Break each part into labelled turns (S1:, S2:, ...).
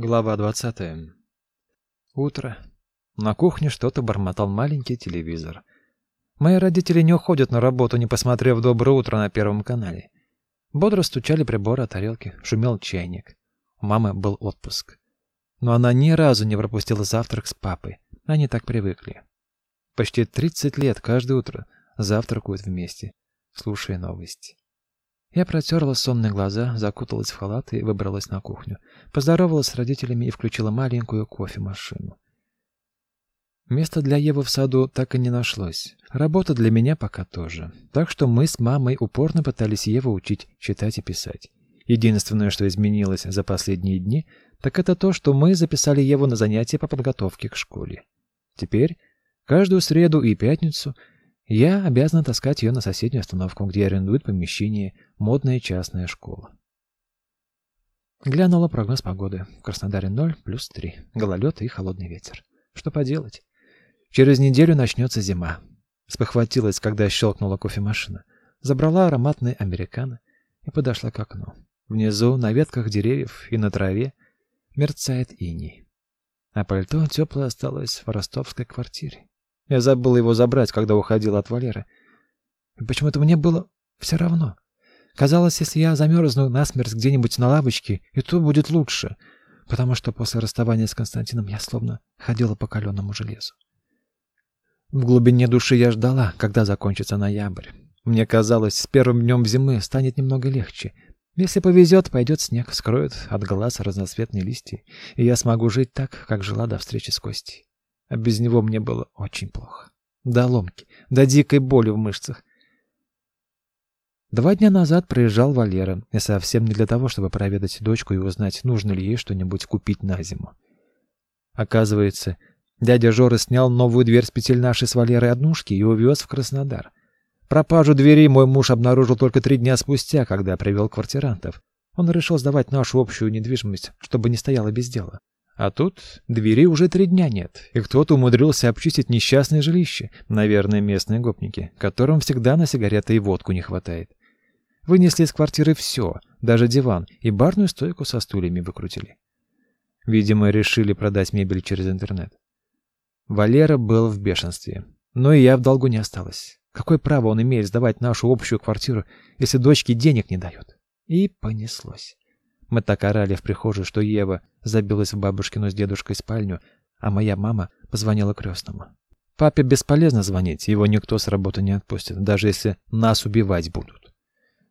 S1: Глава 20. Утро. На кухне что-то бормотал маленький телевизор. Мои родители не уходят на работу, не посмотрев «Доброе утро» на Первом канале. Бодро стучали приборы о тарелке, шумел чайник. У мамы был отпуск. Но она ни разу не пропустила завтрак с папой. Они так привыкли. Почти 30 лет каждое утро завтракают вместе, слушая новости. Я протерла сонные глаза, закуталась в халат и выбралась на кухню. Поздоровалась с родителями и включила маленькую кофемашину. Места для Евы в саду так и не нашлось. Работа для меня пока тоже. Так что мы с мамой упорно пытались Еву учить читать и писать. Единственное, что изменилось за последние дни, так это то, что мы записали Еву на занятия по подготовке к школе. Теперь каждую среду и пятницу я обязана таскать ее на соседнюю остановку, где арендует помещение модная частная школа. Глянула прогноз погоды. В Краснодаре 0 плюс 3. Гололед и холодный ветер. Что поделать? Через неделю начнется зима. Спохватилась, когда щелкнула кофемашина. Забрала ароматный американо и подошла к окну. Внизу, на ветках деревьев и на траве, мерцает иней. А пальто теплое осталось в ростовской квартире. Я забыл его забрать, когда уходил от Валеры. Почему-то мне было все равно. Казалось, если я замерзну насмерть где-нибудь на лавочке, и то будет лучше, потому что после расставания с Константином я словно ходила по каленому железу. В глубине души я ждала, когда закончится ноябрь. Мне казалось, с первым днем зимы станет немного легче. Если повезет, пойдет снег, скроет от глаз разноцветные листья, и я смогу жить так, как жила до встречи с Костей а без него мне было очень плохо. До ломки, до дикой боли в мышцах. Два дня назад приезжал Валера, и совсем не для того, чтобы проведать дочку и узнать, нужно ли ей что-нибудь купить на зиму. Оказывается, дядя Жора снял новую дверь с петель нашей с Валерой однушки и увез в Краснодар. Пропажу двери мой муж обнаружил только три дня спустя, когда привел квартирантов. Он решил сдавать нашу общую недвижимость, чтобы не стояла без дела. А тут двери уже три дня нет, и кто-то умудрился обчистить несчастное жилище, наверное, местные гопники, которым всегда на сигареты и водку не хватает. Вынесли из квартиры все, даже диван, и барную стойку со стульями выкрутили. Видимо, решили продать мебель через интернет. Валера был в бешенстве, но и я в долгу не осталась. Какое право он имеет сдавать нашу общую квартиру, если дочке денег не дает? И понеслось. Мы так орали в прихожей, что Ева забилась в бабушкину с дедушкой спальню, а моя мама позвонила крестному. Папе бесполезно звонить, его никто с работы не отпустит, даже если нас убивать будут.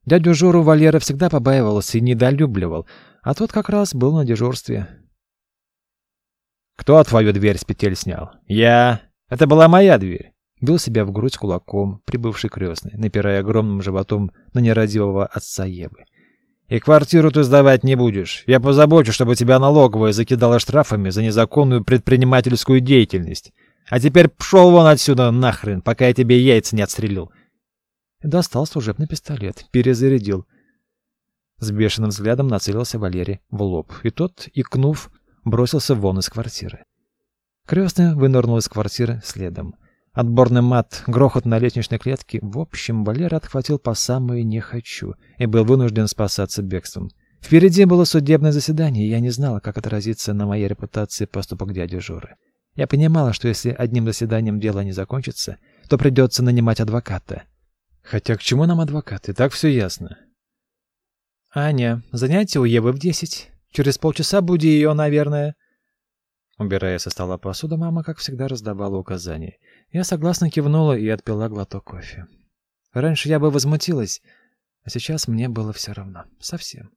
S1: Дядю Жору Валера всегда побаивался и недолюбливал, а тот как раз был на дежурстве. «Кто твою дверь с петель снял?» «Я. Это была моя дверь». Бил себя в грудь кулаком, прибывший крестный, напирая огромным животом на нерадивого отца Евы. И квартиру ты сдавать не будешь. Я позабочусь, чтобы тебя налоговая закидала штрафами за незаконную предпринимательскую деятельность. А теперь пшел вон отсюда нахрен, пока я тебе яйца не отстрелил. достал служебный пистолет, перезарядил. С бешеным взглядом нацелился Валерий в лоб, и тот, икнув, бросился вон из квартиры. Крестный вынырнул из квартиры следом. Отборный мат, грохот на лестничной клетке. В общем, Валера отхватил по самое «не хочу» и был вынужден спасаться бегством. Впереди было судебное заседание, и я не знала, как отразится на моей репутации поступок дяди Жоры. Я понимала, что если одним заседанием дело не закончится, то придется нанимать адвоката. Хотя к чему нам адвокаты? Так все ясно. «Аня, занятие у Евы в десять. Через полчаса буди ее, наверное». Убирая со стола посуду, мама, как всегда, раздавала указания. Я согласно кивнула и отпила глоток кофе. Раньше я бы возмутилась, а сейчас мне было все равно. Совсем.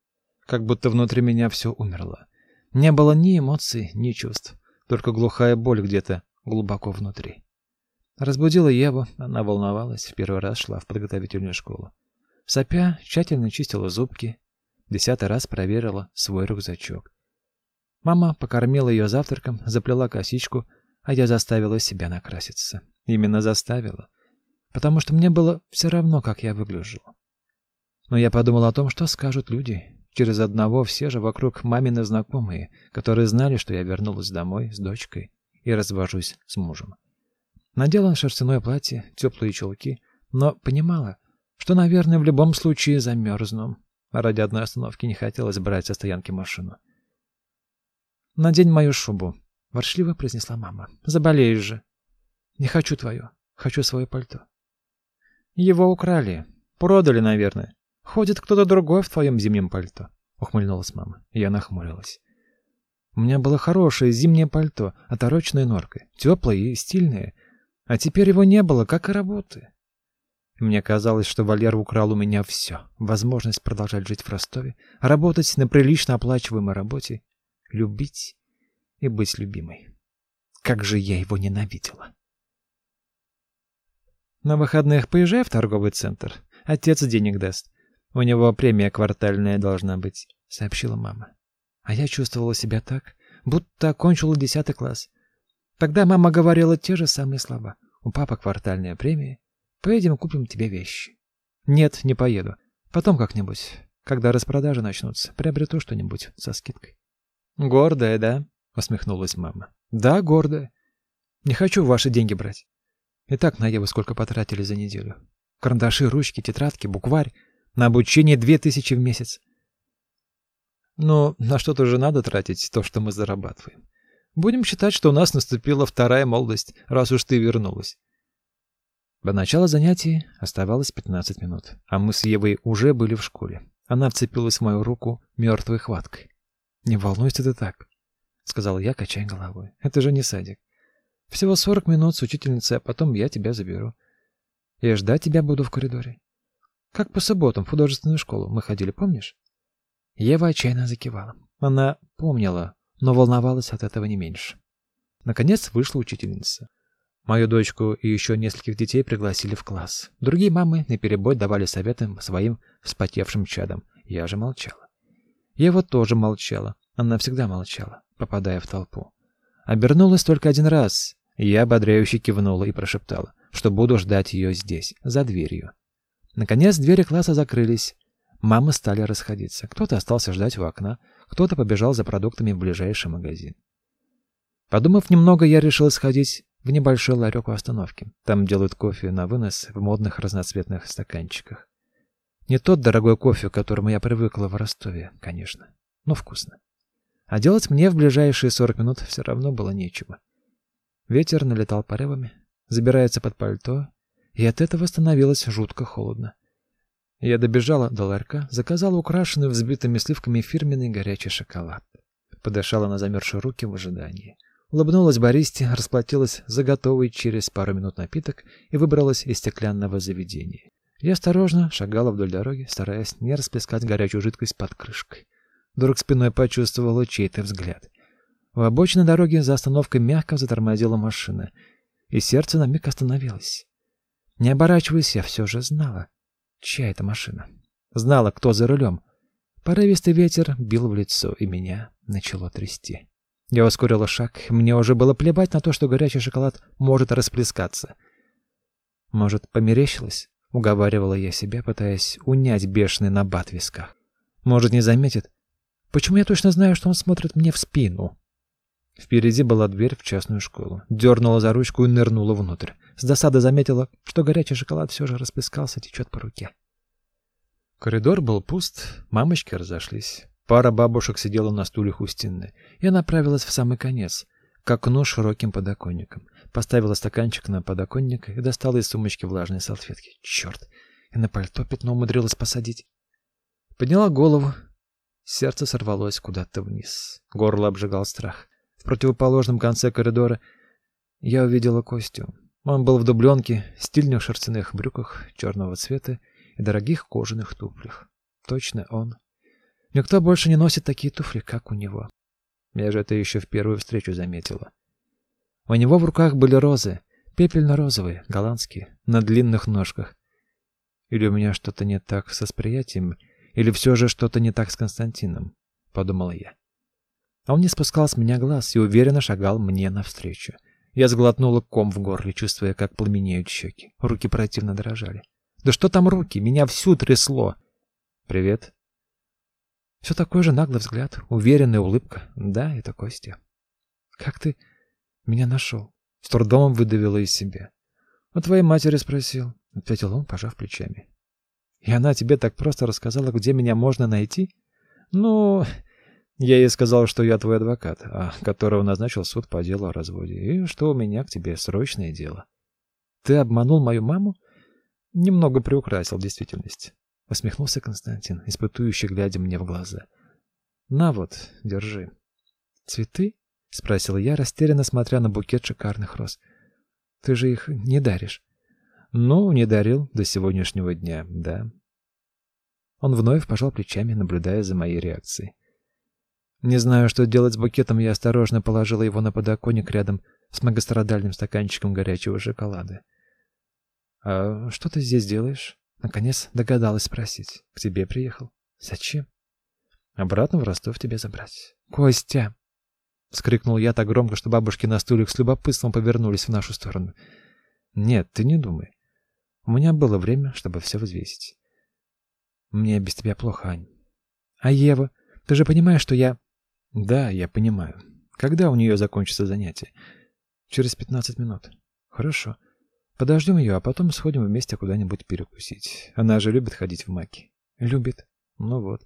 S1: Как будто внутри меня все умерло. Не было ни эмоций, ни чувств. Только глухая боль где-то глубоко внутри. Разбудила Еву, она волновалась, в первый раз шла в подготовительную школу. Сопя, тщательно чистила зубки, десятый раз проверила свой рюкзачок. Мама покормила ее завтраком, заплела косичку — а я заставила себя накраситься. Именно заставила. Потому что мне было все равно, как я выгляжу. Но я подумал о том, что скажут люди. Через одного все же вокруг мамины знакомые, которые знали, что я вернулась домой с дочкой и развожусь с мужем. Надела шерстяное платье, теплые чулки, но понимала, что, наверное, в любом случае замерзну. А ради одной остановки не хотелось брать со стоянки машину. «Надень мою шубу», — воршливо произнесла мама. «Заболеешь же». «Не хочу твою. Хочу свое пальто». «Его украли. Продали, наверное. Ходит кто-то другой в твоем зимнем пальто», — ухмыльнулась мама. Я нахмурилась. У меня было хорошее зимнее пальто, отороченное норкой, теплое и стильное. А теперь его не было, как и работы. Мне казалось, что Валер украл у меня все. Возможность продолжать жить в Ростове, работать на прилично оплачиваемой работе, любить и быть любимой. Как же я его ненавидела. На выходных поезжай в торговый центр. Отец денег даст. У него премия квартальная должна быть, сообщила мама. А я чувствовала себя так, будто окончила десятый класс. Тогда мама говорила те же самые слова. У папы квартальная премия. Поедем купим тебе вещи. Нет, не поеду. Потом как-нибудь, когда распродажи начнутся, приобрету что-нибудь со скидкой. Гордая, да? усмехнулась мама. Да, гордая. Не хочу ваши деньги брать. И так на Еву сколько потратили за неделю. Карандаши, ручки, тетрадки, букварь. На обучение две тысячи в месяц. Но на что-то же надо тратить то, что мы зарабатываем. Будем считать, что у нас наступила вторая молодость, раз уж ты вернулась. До начала занятий оставалось 15 минут, а мы с Евой уже были в школе. Она вцепилась в мою руку мертвой хваткой. «Не волнуйся ты так», — сказал я, качая головой. «Это же не садик. Всего 40 минут с учительницей, а потом я тебя заберу. Я ждать тебя буду в коридоре. Как по субботам в художественную школу мы ходили, помнишь?» Ева отчаянно закивала. Она помнила, но волновалась от этого не меньше. Наконец вышла учительница. Мою дочку и еще нескольких детей пригласили в класс. Другие мамы наперебой давали советы своим вспотевшим чадам. Я же молчала. Ева тоже молчала. Она всегда молчала, попадая в толпу. Обернулась только один раз. Я ободряюще кивнула и прошептала, что буду ждать ее здесь, за дверью. Наконец двери класса закрылись. Мамы стали расходиться. Кто-то остался ждать у окна, кто-то побежал за продуктами в ближайший магазин. Подумав немного, я решил сходить в небольшой ларек у остановки. Там делают кофе на вынос в модных разноцветных стаканчиках. Не тот дорогой кофе, к которому я привыкла в Ростове, конечно, но вкусно. А делать мне в ближайшие 40 минут все равно было нечего. Ветер налетал порывами, забирается под пальто, и от этого становилось жутко холодно. Я добежала до ларька, заказала украшенный взбитыми сливками фирменный горячий шоколад. Подышала на замерзшие руки в ожидании. Улыбнулась баристе, расплатилась за готовый через пару минут напиток и выбралась из стеклянного заведения. Я осторожно шагала вдоль дороги, стараясь не расплескать горячую жидкость под крышкой. Вдруг спиной почувствовала чей-то взгляд. У обочины дороги за остановкой мягко затормозила машина, и сердце на миг остановилось. Не оборачиваясь, я все же знала — Чья это машина? Знала, кто за рулем. Порывистый ветер бил в лицо, и меня начало трясти. Я ускорила шаг. Мне уже было плевать на то, что горячий шоколад может расплескаться. Может, померещилось? Уговаривала я себя, пытаясь унять бешеный набат в висках. Может, не заметит? Почему я точно знаю, что он смотрит мне в спину? Впереди была дверь в частную школу. Дернула за ручку и нырнула внутрь. С досады заметила, что горячий шоколад все же расплескался, течет по руке. Коридор был пуст, мамочки разошлись. Пара бабушек сидела на стульях у стены. Я направилась в самый конец, к окну широким подоконником. Поставила стаканчик на подоконник и достала из сумочки влажные салфетки. Черт! И на пальто пятно умудрилась посадить. Подняла голову. Сердце сорвалось куда-то вниз. Горло обжигал страх. В противоположном конце коридора я увидела Костю. Он был в дубленке, стильных шерстяных брюках черного цвета и дорогих кожаных туфлях. Точно он. Никто больше не носит такие туфли, как у него. Я же это еще в первую встречу заметила. У него в руках были розы, пепельно-розовые, голландские, на длинных ножках. Или у меня что-то не так с восприятием, или все же что-то не так с Константином, подумала я. А он не спускал с меня глаз и уверенно шагал мне навстречу. Я сглотнула ком в горле, чувствуя, как пламенеют щеки. Руки противно дрожали. Да что там руки? Меня всю трясло. Привет. Все такой же наглый взгляд, уверенная улыбка. Да, это Костя. Как ты меня нашел? С трудом выдавила из себя. У твоей матери спросил, ответил он, пожав плечами. И она тебе так просто рассказала, где меня можно найти? Ну, Я ей сказал, что я твой адвокат, а которого назначил суд по делу о разводе, и что у меня к тебе срочное дело. Ты обманул мою маму? Немного приукрасил действительность. Усмехнулся Константин, испытующе глядя мне в глаза. На вот, держи. Цветы? спросил я, растерянно смотря на букет шикарных роз. Ты же их не даришь. Ну, не дарил до сегодняшнего дня, да. Он вновь пожал плечами, наблюдая за моей реакцией. Не знаю, что делать с букетом, я осторожно положила его на подоконник рядом с многострадальным стаканчиком горячего шоколада. «А что ты здесь делаешь?» Наконец догадалась спросить. «К тебе приехал. Зачем?» «Обратно в Ростов тебе забрать». «Костя!» — вскрикнул я так громко, что бабушки на стульях с любопытством повернулись в нашу сторону. «Нет, ты не думай. У меня было время, чтобы все взвесить. Мне без тебя плохо, Ань. А Ева? Ты же понимаешь, что я...» Да, я понимаю. Когда у нее закончится занятие? Через пятнадцать минут. Хорошо. Подождем ее, а потом сходим вместе куда-нибудь перекусить. Она же любит ходить в маки. Любит. Ну вот.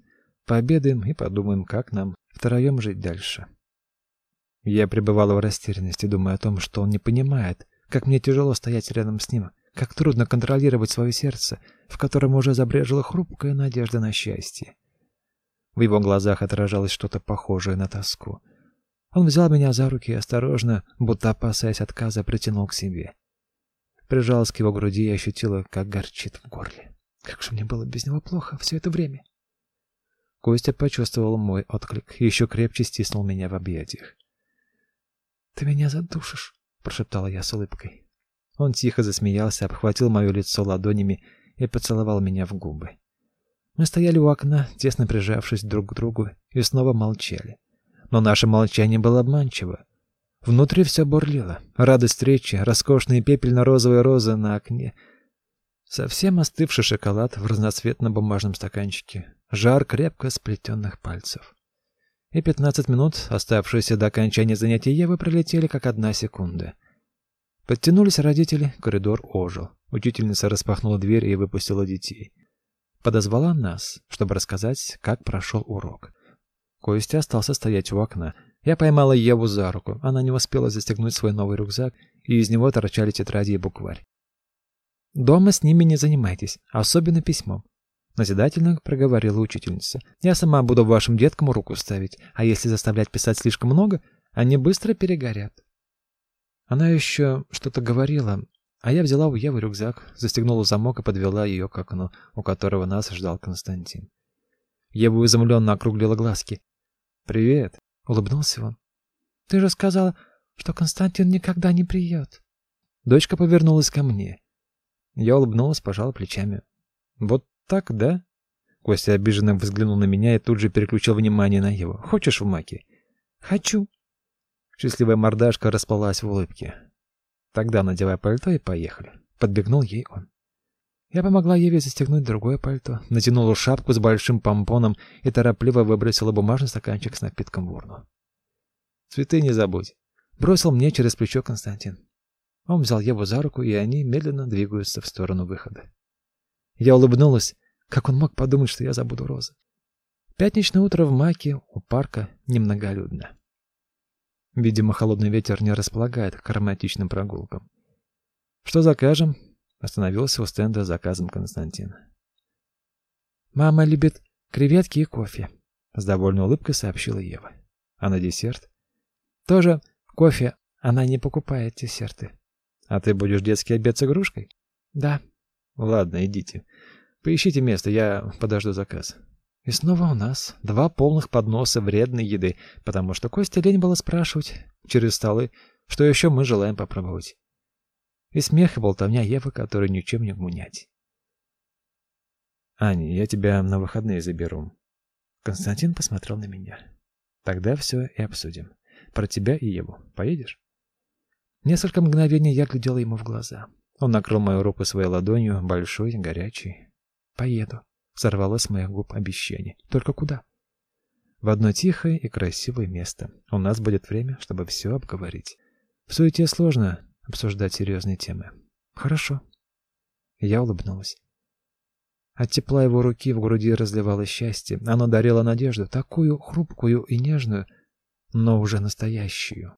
S1: Пообедаем и подумаем, как нам втроем жить дальше. Я пребывала в растерянности, думая о том, что он не понимает, как мне тяжело стоять рядом с ним, как трудно контролировать свое сердце, в котором уже забрежила хрупкая надежда на счастье. В его глазах отражалось что-то похожее на тоску. Он взял меня за руки и осторожно, будто опасаясь отказа, притянул к себе. Прижалась к его груди и ощутила, как горчит в горле. Как же мне было без него плохо все это время. Костя почувствовал мой отклик и еще крепче стиснул меня в объятиях. «Ты меня задушишь», — прошептала я с улыбкой. Он тихо засмеялся, обхватил мое лицо ладонями и поцеловал меня в губы. Мы стояли у окна, тесно прижавшись друг к другу, и снова молчали. Но наше молчание было обманчиво. Внутри все бурлило. Радость встречи, роскошные пепельно-розовые розы на окне. Совсем остывший шоколад в разноцветном бумажном стаканчике. Жар крепко сплетенных пальцев. И пятнадцать минут, оставшиеся до окончания занятия Евы, пролетели как одна секунда. Подтянулись родители, коридор ожил. Учительница распахнула дверь и выпустила детей подозвала нас, чтобы рассказать, как прошел урок. Костя остался стоять у окна. Я поймала Еву за руку. Она не успела застегнуть свой новый рюкзак, и из него торчали тетради и букварь. «Дома с ними не занимайтесь, особенно письмом», — назидательно проговорила учительница. «Я сама буду вашим деткам руку ставить, а если заставлять писать слишком много, они быстро перегорят». Она еще что-то говорила, а я взяла у Евы рюкзак, застегнула замок и подвела ее к окну, у которого нас ждал Константин. Ева изумленно округлила глазки. «Привет!» — улыбнулся он. «Ты же сказала, что Константин никогда не приедет». Дочка повернулась ко мне. Я улыбнулась, пожала плечами. «Вот так, да?» Костя обиженно взглянул на меня и тут же переключил внимание на Еву. «Хочешь в маке?» «Хочу». Счастливая мордашка расплылась в улыбке. Тогда надевай пальто и поехали. Подбегнул ей он. Я помогла Еве застегнуть другое пальто, натянула шапку с большим помпоном и торопливо выбросила бумажный стаканчик с напитком в урну. «Цветы не забудь», — бросил мне через плечо Константин. Он взял Еву за руку, и они медленно двигаются в сторону выхода. Я улыбнулась, как он мог подумать, что я забуду розы. Пятничное утро в Маке у парка немноголюдно. Видимо, холодный ветер не располагает к ароматичным прогулкам. «Что закажем?» — остановился у стенда с заказом Константин. «Мама любит креветки и кофе», — с довольной улыбкой сообщила Ева. «А на десерт?» «Тоже кофе. Она не покупает десерты». «А ты будешь детский обед с игрушкой?» «Да». «Ладно, идите. Поищите место, я подожду заказ». И снова у нас два полных подноса вредной еды, потому что Костя лень было спрашивать через столы, что еще мы желаем попробовать. И смех и болтовня Евы, которую ничем не гунять. «Аня, я тебя на выходные заберу». Константин посмотрел на меня. «Тогда все и обсудим. Про тебя и Еву. Поедешь?» Несколько мгновений я глядела ему в глаза. Он накрыл мою руку своей ладонью, большой, горячей. «Поеду», Сорвалось с моих губ обещание. Только куда? В одно тихое и красивое место. У нас будет время, чтобы все обговорить. В суете сложно обсуждать серьезные темы. Хорошо. Я улыбнулась. От тепла его руки в груди разливалось счастье. Оно дарило надежду, такую хрупкую и нежную, но уже настоящую.